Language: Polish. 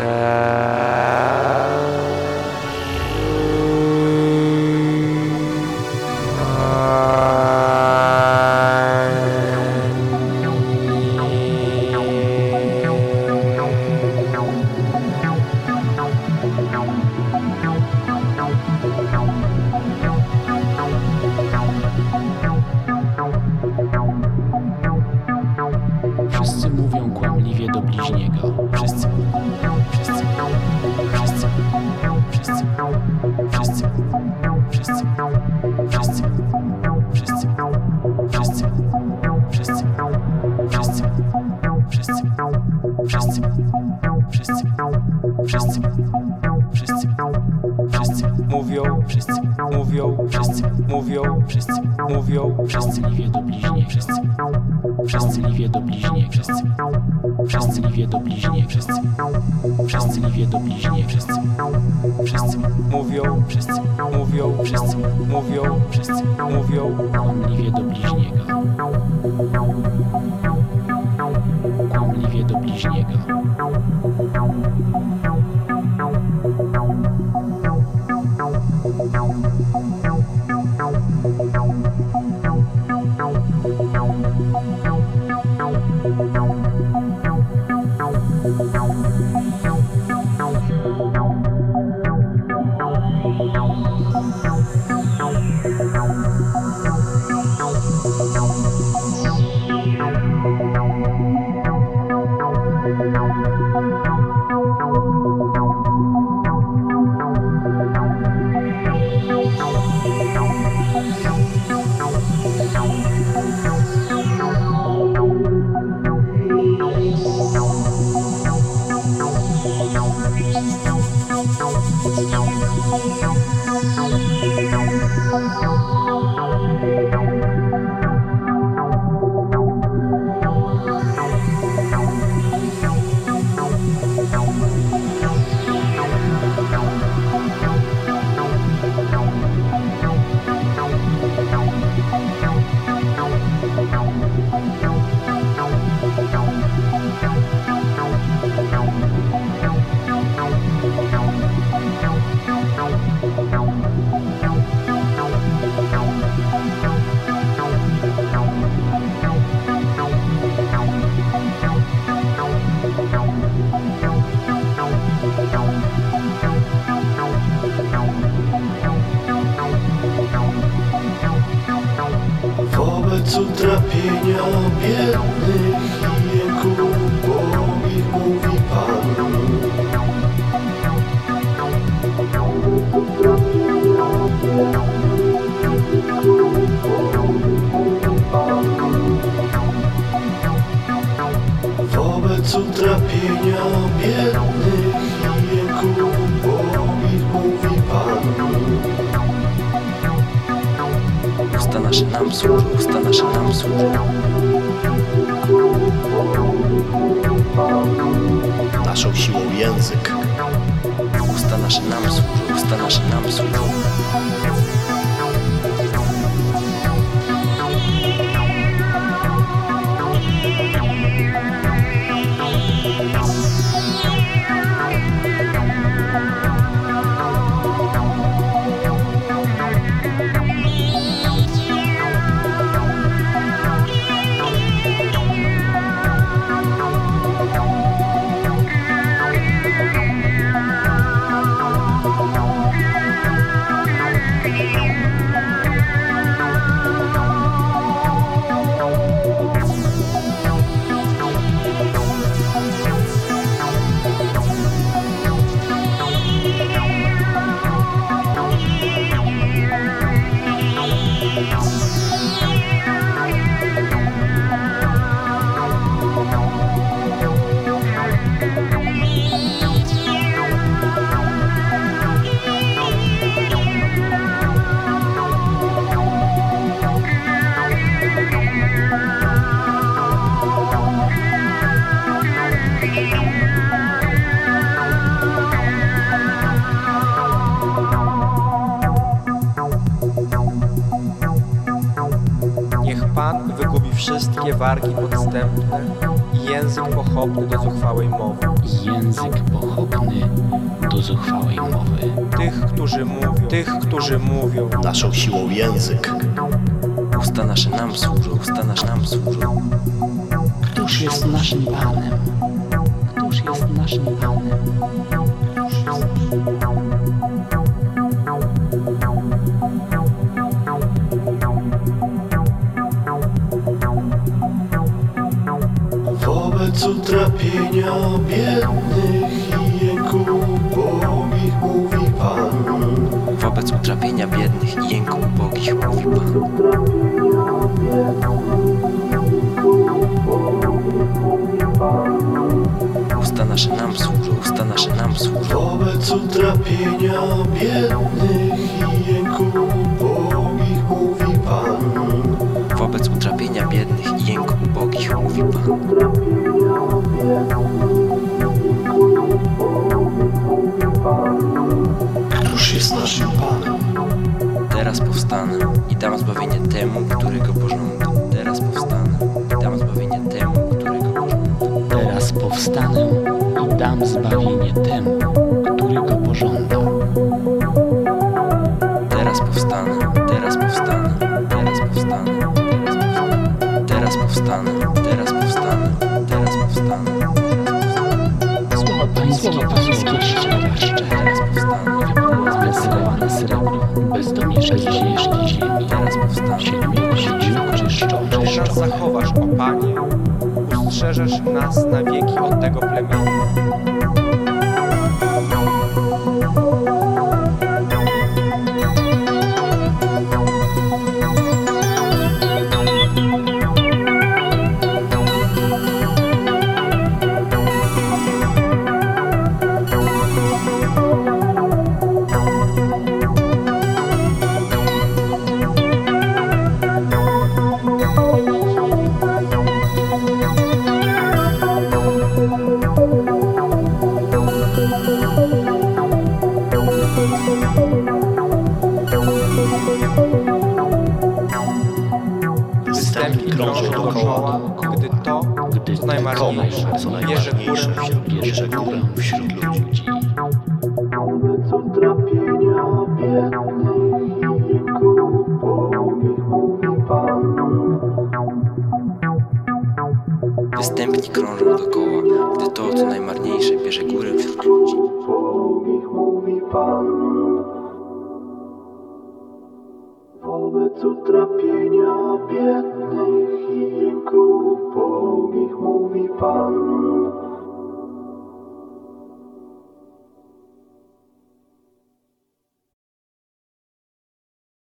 Uh... bliźniego. Wszyscy. Wszyscy. Wszyscy. Wszyscy. Wszyscy. Wszyscy. Wszyscy. Wszyscy mówią. Wszyscy mówią. Wszyscy mówią. Wszyscy mówią. Wszyscy. Wszyscy. Wszyscy. Wszyscy. Wszyscy Wszyscy mówią, wszyscy mówią, wszyscy mówią, wszyscy mówią, wszyscy liwie do bliźnie, wszyscy wszyscy liwie do bliźnie, wszyscy liwie do bliźnie, wszyscy. Wszyscy liwie do bliźnie, wszyscy. Wszyscy. Mówią, wszyscy. mówią, wszyscy. mówią, wszyscy. Mówią, kłamliwie do bliźniego. Kłamliwie do bliźniego. Wobec nam służą, usta nasze nam. Naszą siłą język. Usta nasze nam służą, usta nasze nam. Wszystkie wargi podstępne i język pochopny do zuchwałej mowy. Język pochopny do zuchwałej mowy. Tych, którzy mówią, tych, którzy mówią, Naszą siłą język. Usta nasze nam służą, usta nasze nam służą. Któż jest naszym Panem? Któż jest naszym Panem? Utrapienia biednych i ubogich mówi Pan. Wobec utrapienia biednych i jęku ubogich mówi Pan. Usta nasze nam służą, usta nasze nam służą. Wobec utrapienia biednych i zbawienie temu, którego pożądam. Teraz powstanę i dam zbawienie temu, którego pożądam. Teraz powstanę i dam zbawienie temu, który go pożądał. Teraz powstanę, teraz powstanę, teraz powstanę, teraz powstanę, teraz powstanę, teraz powstanę, Słowa pańskie, pańskie szczere, szczere. teraz powstanę, Zmysłowane srebro, bezdomierze ziemi, Siedmiu siedmiu czyszczą, nas zachowasz, o Panie, ustrzeżesz nas na wieki od tego plemienia. Gdy co co najważniejsze wśród ludzi. wśród ludzi. I jęku ubogich mówi Pan. Występni krążą dokoła, gdy to, co najmarniejsze, bierze górę wśród ludzi. Mówi Pan. Wobec utrapienia biednych i jęku ubogich mówi Pan.